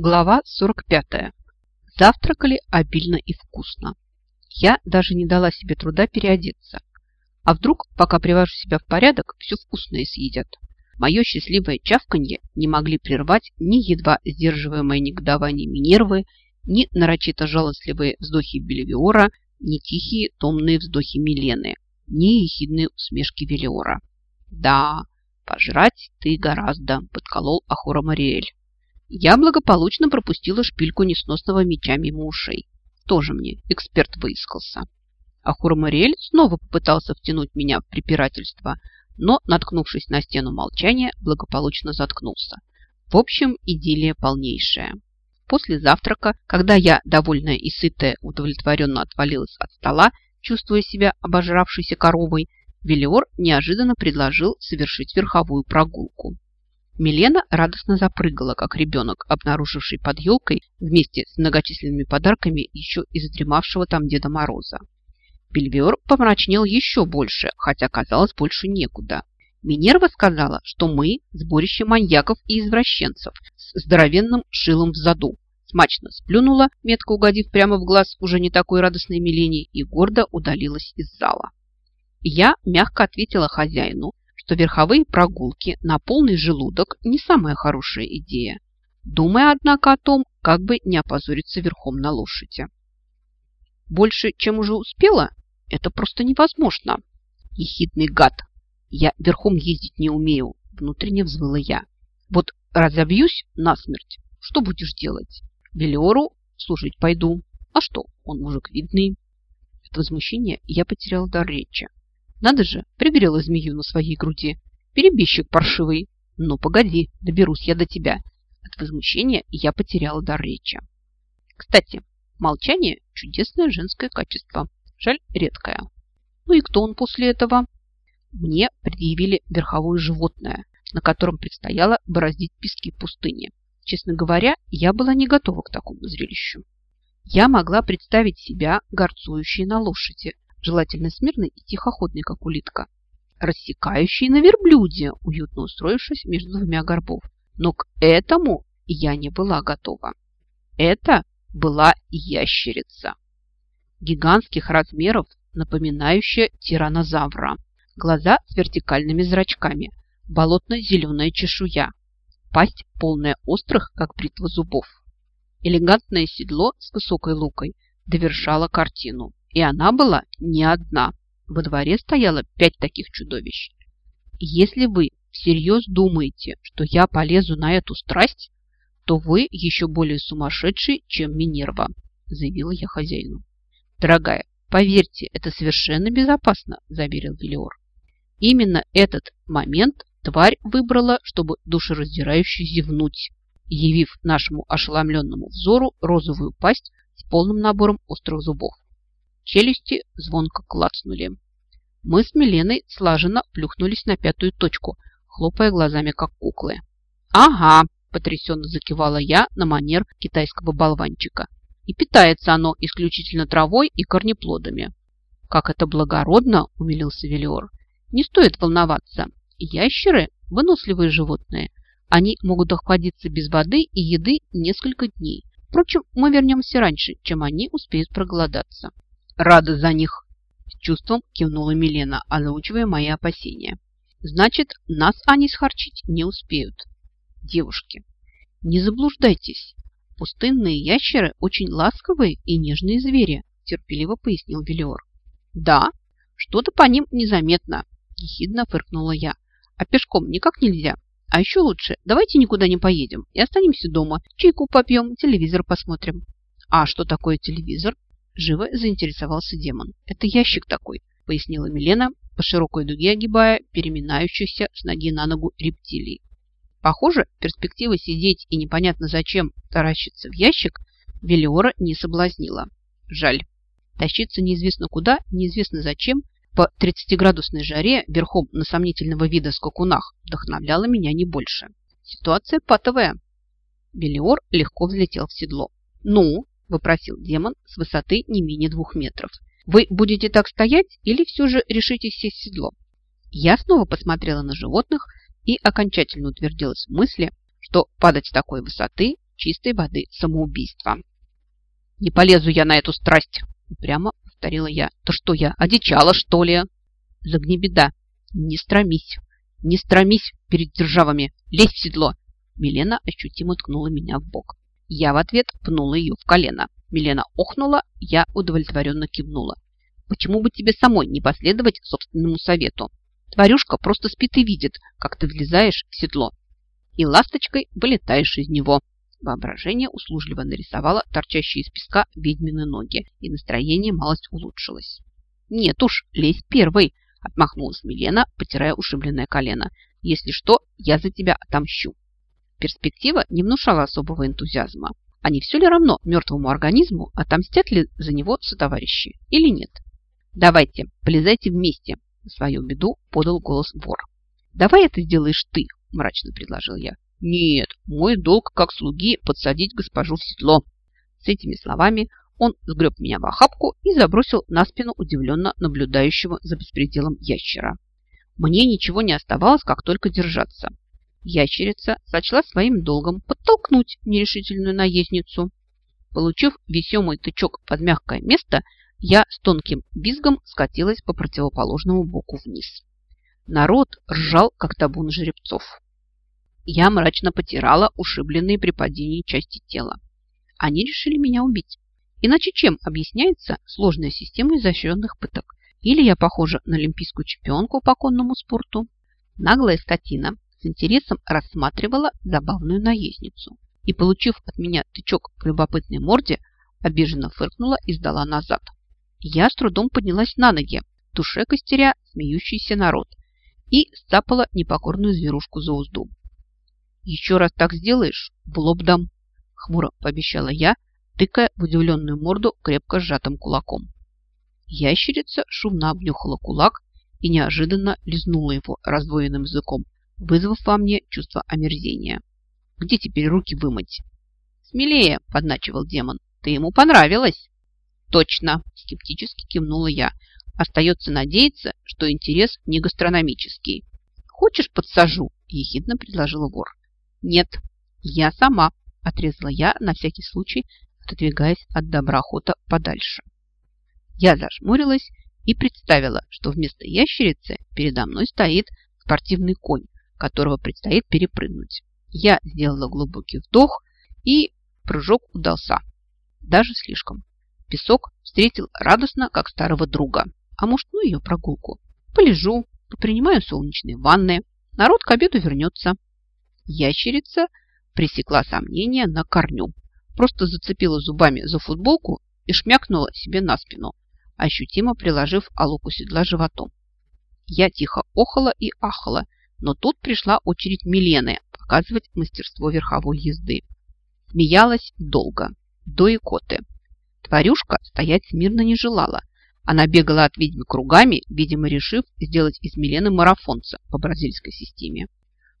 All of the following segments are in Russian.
Глава 45. Завтракали обильно и вкусно. Я даже не дала себе труда переодеться. А вдруг, пока привожу себя в порядок, все вкусное съедят. Мое счастливое чавканье не могли прервать ни едва сдерживаемое негодование Минервы, ни нарочито жалостливые вздохи Бельвиора, ни тихие томные вздохи Милены, ни ехидные усмешки Велиора. «Да, пожрать ты гораздо», – подколол Ахура Мариэль. Я благополучно пропустила шпильку несносного меча мимо ушей. Тоже мне эксперт выискался. А Хурмариэль снова попытался втянуть меня в препирательство, но, наткнувшись на стену молчания, благополучно заткнулся. В общем, идиллия полнейшая. После завтрака, когда я, довольная и сытая, удовлетворенно отвалилась от стола, чувствуя себя обожравшейся коровой, Велиор неожиданно предложил совершить верховую прогулку. Милена радостно запрыгала, как ребенок, обнаруживший под елкой вместе с многочисленными подарками еще и задремавшего там Деда Мороза. Бельвер помрачнел еще больше, хотя казалось больше некуда. Минерва сказала, что мы – сборище маньяков и извращенцев с здоровенным шилом в заду. Смачно сплюнула, метко угодив прямо в глаз уже не такой радостной Милене, и гордо удалилась из зала. Я мягко ответила хозяину, что верховые прогулки на полный желудок не самая хорошая идея, думая, однако, о том, как бы не опозориться верхом на лошади. Больше, чем уже успела, это просто невозможно. Ехидный гад. Я верхом ездить не умею, внутренне взвыла я. Вот разобьюсь насмерть, что будешь делать? Велиору служить пойду. А что, он мужик видный. От возмущения я потеряла дар речи. Надо же, пригрела змею на своей груди. Перебежчик паршивый. Ну, погоди, доберусь я до тебя. От возмущения я потеряла дар речи. Кстати, молчание – чудесное женское качество. Жаль, редкое. Ну и кто он после этого? Мне предъявили верховое животное, на котором предстояло бороздить пески пустыни. Честно говоря, я была не готова к такому зрелищу. Я могла представить себя горцующей на лошади, желательно смирный и тихоходный, как улитка, рассекающий на верблюде, уютно устроившись между двумя горбов. Но к этому я не была готова. Это была ящерица. Гигантских размеров, напоминающая тиранозавра. Глаза с вертикальными зрачками, болотно-зеленая чешуя, пасть полная острых, как бритва зубов. Элегантное седло с высокой лукой довершало картину. И она была не одна. Во дворе стояло пять таких чудовищ. Если вы всерьез думаете, что я полезу на эту страсть, то вы еще более сумасшедший, чем Минерва, заявила я хозяину. Дорогая, поверьте, это совершенно безопасно, заверил Велиор. Именно этот момент тварь выбрала, чтобы душераздирающе зевнуть, явив нашему ошеломленному взору розовую пасть с полным набором острых зубов. Челюсти звонко клацнули. Мы с Миленой слаженно плюхнулись на пятую точку, хлопая глазами, как куклы. «Ага!» – потрясенно закивала я на манер китайского болванчика. «И питается оно исключительно травой и корнеплодами». «Как это благородно!» – умилился Велиор. «Не стоит волноваться. Ящеры – выносливые животные. Они могут обходиться без воды и еды несколько дней. Впрочем, мы вернемся раньше, чем они успеют проголодаться. Рада за них, с чувством кивнула Милена, озвучивая мои опасения. Значит, нас они схарчить не успеют. Девушки, не заблуждайтесь. Пустынные ящеры очень ласковые и нежные звери, терпеливо пояснил Велиор. Да, что-то по ним незаметно, ехидно фыркнула я. А пешком никак нельзя. А еще лучше, давайте никуда не поедем и останемся дома. Чайку попьем, телевизор посмотрим. А что такое телевизор? Живо заинтересовался демон. «Это ящик такой», — пояснила Милена, по широкой дуге огибая переминающихся с ноги на ногу рептилий. Похоже, перспектива сидеть и непонятно зачем таращиться в ящик Велиора не соблазнила. Жаль. Тащиться неизвестно куда, неизвестно зачем, по 30-градусной жаре верхом на сомнительного вида скакунах вдохновляла меня не больше. Ситуация патовая. Белиор легко взлетел в седло. «Ну, – вопросил демон с высоты не менее двух метров. «Вы будете так стоять или все же решите сесть в седло?» Я снова посмотрела на животных и окончательно утвердилась в мысли, что падать с такой высоты чистой воды самоубийство. «Не полезу я на эту страсть!» Упрямо повторила я. «То что я, одичала, что ли?» «Загни беда! Не стромись! Не стромись перед державами! Лезь в седло!» Милена ощутимо ткнула меня в бок. Я в ответ пнула ее в колено. Милена охнула, я удовлетворенно кивнула. Почему бы тебе самой не последовать собственному совету? Тварюшка просто спит и видит, как ты влезаешь в седло. И ласточкой вылетаешь из него. Воображение услужливо нарисовало торчащие из песка ведьмины ноги, и настроение малость улучшилось. «Нет уж, лезь первой!» – отмахнулась Милена, потирая ушибленное колено. «Если что, я за тебя отомщу». Перспектива не внушала особого энтузиазма. А не все ли равно мертвому организму, отомстят ли за него сотоварищи или нет? «Давайте, полезайте вместе», – свою беду подал голос вор. «Давай это сделаешь ты», – мрачно предложил я. «Нет, мой долг как слуги подсадить госпожу в седло». С этими словами он сгреб меня в охапку и забросил на спину удивленно наблюдающего за беспределом ящера. Мне ничего не оставалось, как только держаться. Ящерица сочла своим долгом подтолкнуть нерешительную наездницу. Получив весемый тычок под мягкое место, я с тонким визгом скатилась по противоположному боку вниз. Народ ржал, как табун жеребцов. Я мрачно потирала ушибленные при падении части тела. Они решили меня убить. Иначе чем объясняется сложная система изощренных пыток? Или я похожа на олимпийскую чемпионку по конному спорту? Наглая скотина с интересом рассматривала забавную наездницу и, получив от меня тычок по любопытной морде, обиженно фыркнула и сдала назад. Я с трудом поднялась на ноги, в душе костеря смеющийся народ, и сцапала непокорную зверушку за узду. «Еще раз так сделаешь, в лоб дам», – хмуро пообещала я, тыкая в удивленную морду крепко сжатым кулаком. Ящерица шумно обнюхала кулак и неожиданно лизнула его раздвоенным языком, вызвав во мне чувство омерзения. «Где теперь руки вымыть?» «Смелее!» – подначивал демон. «Ты ему понравилась!» Точно, скептически кивнула я. Остается надеяться, что интерес не гастрономический. Хочешь, подсажу? Ехидно предложила вор. Нет, я сама, отрезала я на всякий случай, отодвигаясь от доброохота подальше. Я зажмурилась и представила, что вместо ящерицы передо мной стоит спортивный конь, которого предстоит перепрыгнуть. Я сделала глубокий вдох, и прыжок удался. Даже слишком. Песок встретил радостно, как старого друга. А может, ну ее прогулку. Полежу, попринимаю солнечные ванны. Народ к обеду вернется. Ящерица пресекла сомнения на корню. Просто зацепила зубами за футболку и шмякнула себе на спину, ощутимо приложив алуку седла животом. Я тихо охала и ахала, но тут пришла очередь Милены показывать мастерство верховой езды. Смеялась долго, до икоты. Тварюшка стоять смирно не желала. Она бегала от ведьмы кругами, видимо, решив сделать из Милены марафонца по бразильской системе.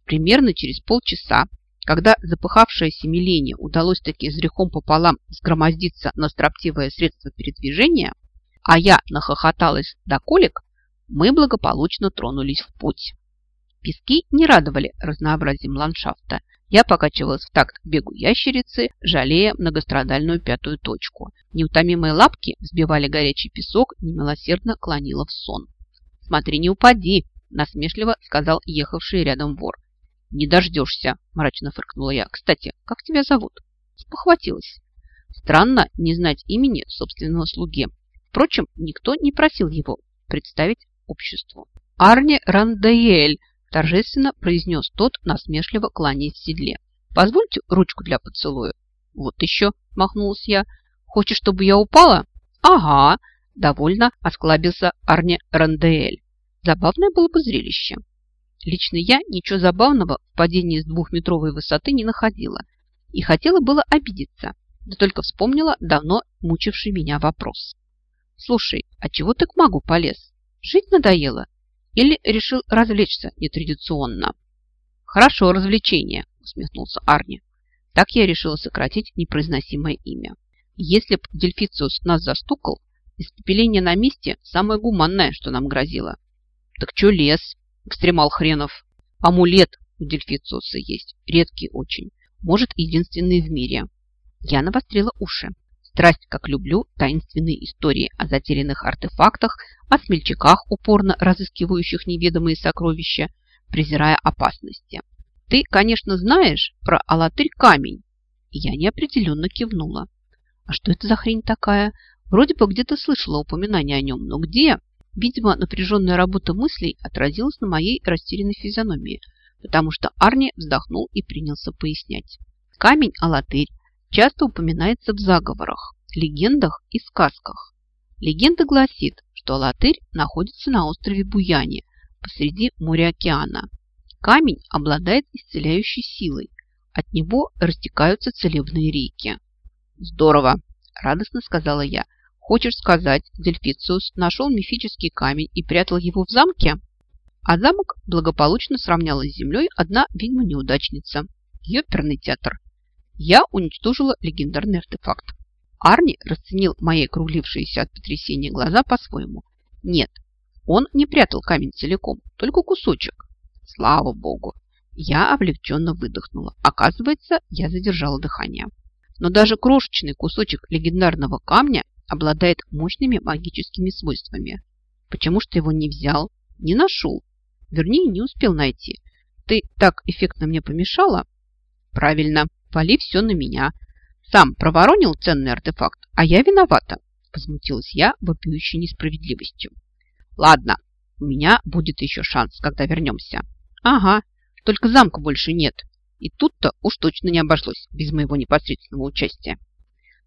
Примерно через полчаса, когда запыхавшаяся Милене удалось таки с грехом пополам сгромоздиться на строптивое средство передвижения, а я нахохоталась до колик, мы благополучно тронулись в путь. Пески не радовали разнообразием ландшафта, я покачивалась в такт бегу ящерицы, жалея многострадальную пятую точку. Неутомимые лапки взбивали горячий песок, немилосердно клонила в сон. «Смотри, не упади!» – насмешливо сказал ехавший рядом вор. «Не дождешься!» – мрачно фыркнула я. «Кстати, как тебя зовут?» Спохватилась. Странно не знать имени собственного слуги. Впрочем, никто не просил его представить обществу. Арни Рандеэль торжественно произнес тот, насмешливо кланяясь в седле. «Позвольте ручку для поцелуя». «Вот еще», – махнулась я. «Хочешь, чтобы я упала?» «Ага», – довольно осклабился Арне Рандеэль. Забавное было бы зрелище. Лично я ничего забавного в падении с двухметровой высоты не находила и хотела было обидеться, да только вспомнила давно мучивший меня вопрос. «Слушай, а чего ты к магу полез? Жить надоело? Или решил развлечься нетрадиционно? Хорошо, развлечение, усмехнулся Арни. Так я решила сократить непроизносимое имя. Если б Дельфициус нас застукал, испепеление на месте самое гуманное, что нам грозило. Так чё лес, экстремал хренов? Амулет у Дельфициуса есть, редкий очень. может, единственный в мире. Я навострила уши. Страсть, как люблю, таинственные истории о затерянных артефактах, о смельчаках, упорно разыскивающих неведомые сокровища, презирая опасности. Ты, конечно, знаешь про Алатырь камень. Я неопределенно кивнула. А что это за хрень такая? Вроде бы где-то слышала упоминание о нем, но где? Видимо, напряженная работа мыслей отразилась на моей растерянной физиономии, потому что Арни вздохнул и принялся пояснять. Камень Алатырь часто упоминается в заговорах, легендах и сказках. Легенда гласит, что Алатырь находится на острове Буяне посреди моря-океана. Камень обладает исцеляющей силой. От него растекаются целебные реки. «Здорово!» – радостно сказала я. «Хочешь сказать, Дельфициус нашел мифический камень и прятал его в замке?» А замок благополучно сравняла с землей одна ведьма-неудачница. Ее театр – я уничтожила легендарный артефакт. Арни расценил мои округлившиеся от потрясения глаза по-своему. Нет, он не прятал камень целиком, только кусочек. Слава богу! Я облегченно выдохнула. Оказывается, я задержала дыхание. Но даже крошечный кусочек легендарного камня обладает мощными магическими свойствами. Почему что его не взял? Не нашел. Вернее, не успел найти. Ты так эффектно мне помешала? Правильно, Вали все на меня. Сам проворонил ценный артефакт, а я виновата. Возмутилась я вопиющей несправедливостью. Ладно, у меня будет еще шанс, когда вернемся. Ага, только замка больше нет. И тут-то уж точно не обошлось без моего непосредственного участия.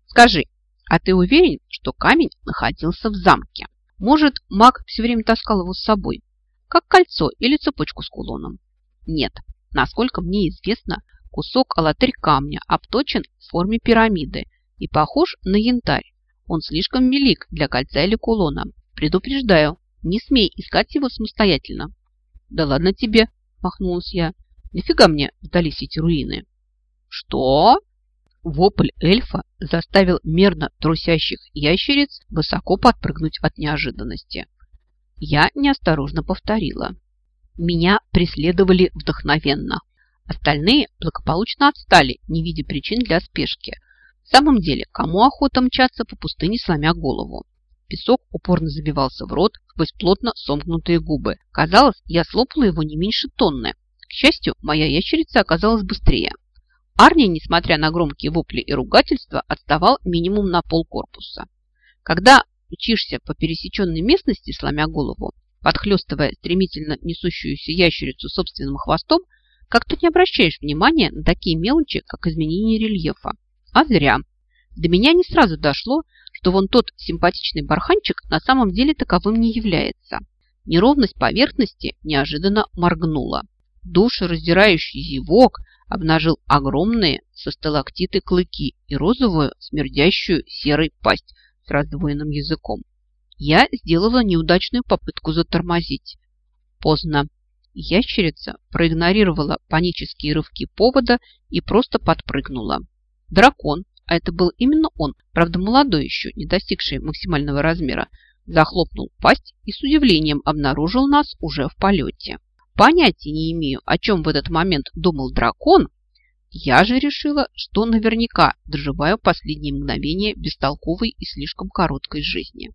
Скажи, а ты уверен, что камень находился в замке? Может, маг все время таскал его с собой, как кольцо или цепочку с кулоном? Нет, насколько мне известно, Кусок алатырь камня обточен в форме пирамиды и похож на янтарь. Он слишком велик для кольца или кулона. Предупреждаю, не смей искать его самостоятельно. Да ладно тебе, махнулась я. Нафига мне сдались эти руины? Что? Вопль эльфа заставил мерно трусящих ящериц высоко подпрыгнуть от неожиданности. Я неосторожно повторила. Меня преследовали вдохновенно. Остальные благополучно отстали, не видя причин для спешки. В самом деле, кому охота мчаться по пустыне, сломя голову? Песок упорно забивался в рот сквозь плотно сомкнутые губы. Казалось, я слопала его не меньше тонны. К счастью, моя ящерица оказалась быстрее. Арни, несмотря на громкие вопли и ругательства, отставал минимум на пол корпуса. Когда учишься по пересеченной местности, сломя голову, подхлестывая стремительно несущуюся ящерицу собственным хвостом, как-то не обращаешь внимания на такие мелочи, как изменение рельефа. А зря. До меня не сразу дошло, что вон тот симпатичный барханчик на самом деле таковым не является. Неровность поверхности неожиданно моргнула. Душераздирающий зевок обнажил огромные со сталактиты клыки и розовую, смердящую серой пасть с раздвоенным языком. Я сделала неудачную попытку затормозить. Поздно. Ящерица проигнорировала панические рывки повода и просто подпрыгнула. Дракон, а это был именно он, правда молодой еще, не достигший максимального размера, захлопнул пасть и с удивлением обнаружил нас уже в полете. Понятия не имею, о чем в этот момент думал дракон, я же решила, что наверняка доживаю последние мгновения бестолковой и слишком короткой жизни.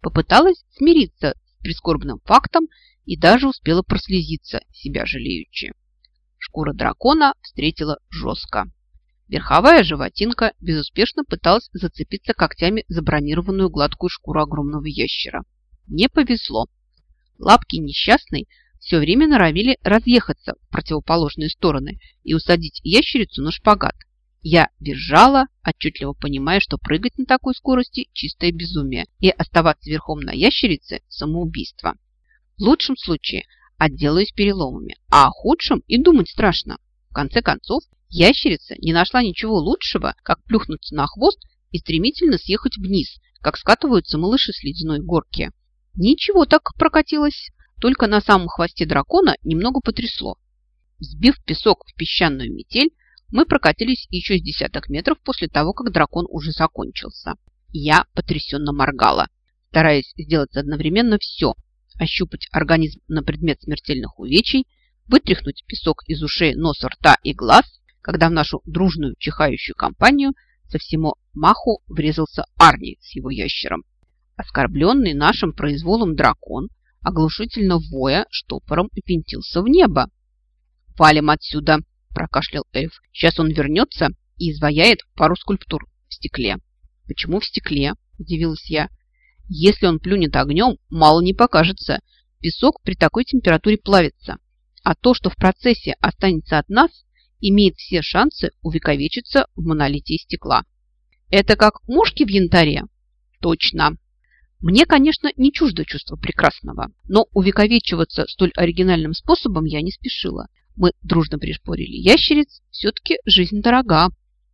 Попыталась смириться прискорбным фактом и даже успела прослезиться, себя жалеючи. Шкура дракона встретила жестко. Верховая животинка безуспешно пыталась зацепиться когтями за бронированную гладкую шкуру огромного ящера. Не повезло. Лапки несчастной все время норовили разъехаться в противоположные стороны и усадить ящерицу на шпагат. Я бежала, отчетливо понимая, что прыгать на такой скорости – чистое безумие, и оставаться верхом на ящерице – самоубийство. В лучшем случае отделаюсь переломами, а о худшем и думать страшно. В конце концов, ящерица не нашла ничего лучшего, как плюхнуться на хвост и стремительно съехать вниз, как скатываются малыши с ледяной горки. Ничего так прокатилось, только на самом хвосте дракона немного потрясло. Сбив песок в песчаную метель, мы прокатились еще с десяток метров после того, как дракон уже закончился. Я потрясенно моргала, стараясь сделать одновременно все, ощупать организм на предмет смертельных увечий, вытряхнуть песок из ушей, носа, рта и глаз, когда в нашу дружную чихающую компанию со всему маху врезался Арни с его ящером. Оскорбленный нашим произволом дракон, оглушительно воя, штопором и пентился в небо. «Валим отсюда!» – прокашлял эльф. «Сейчас он вернется и изваяет пару скульптур в стекле». «Почему в стекле?» – удивилась я. «Если он плюнет огнем, мало не покажется. Песок при такой температуре плавится. А то, что в процессе останется от нас, имеет все шансы увековечиться в монолите из стекла. Это как мушки в янтаре? Точно. Мне, конечно, не чуждо чувство прекрасного, но увековечиваться столь оригинальным способом я не спешила. Мы дружно пришпорили ящериц, все-таки жизнь дорога.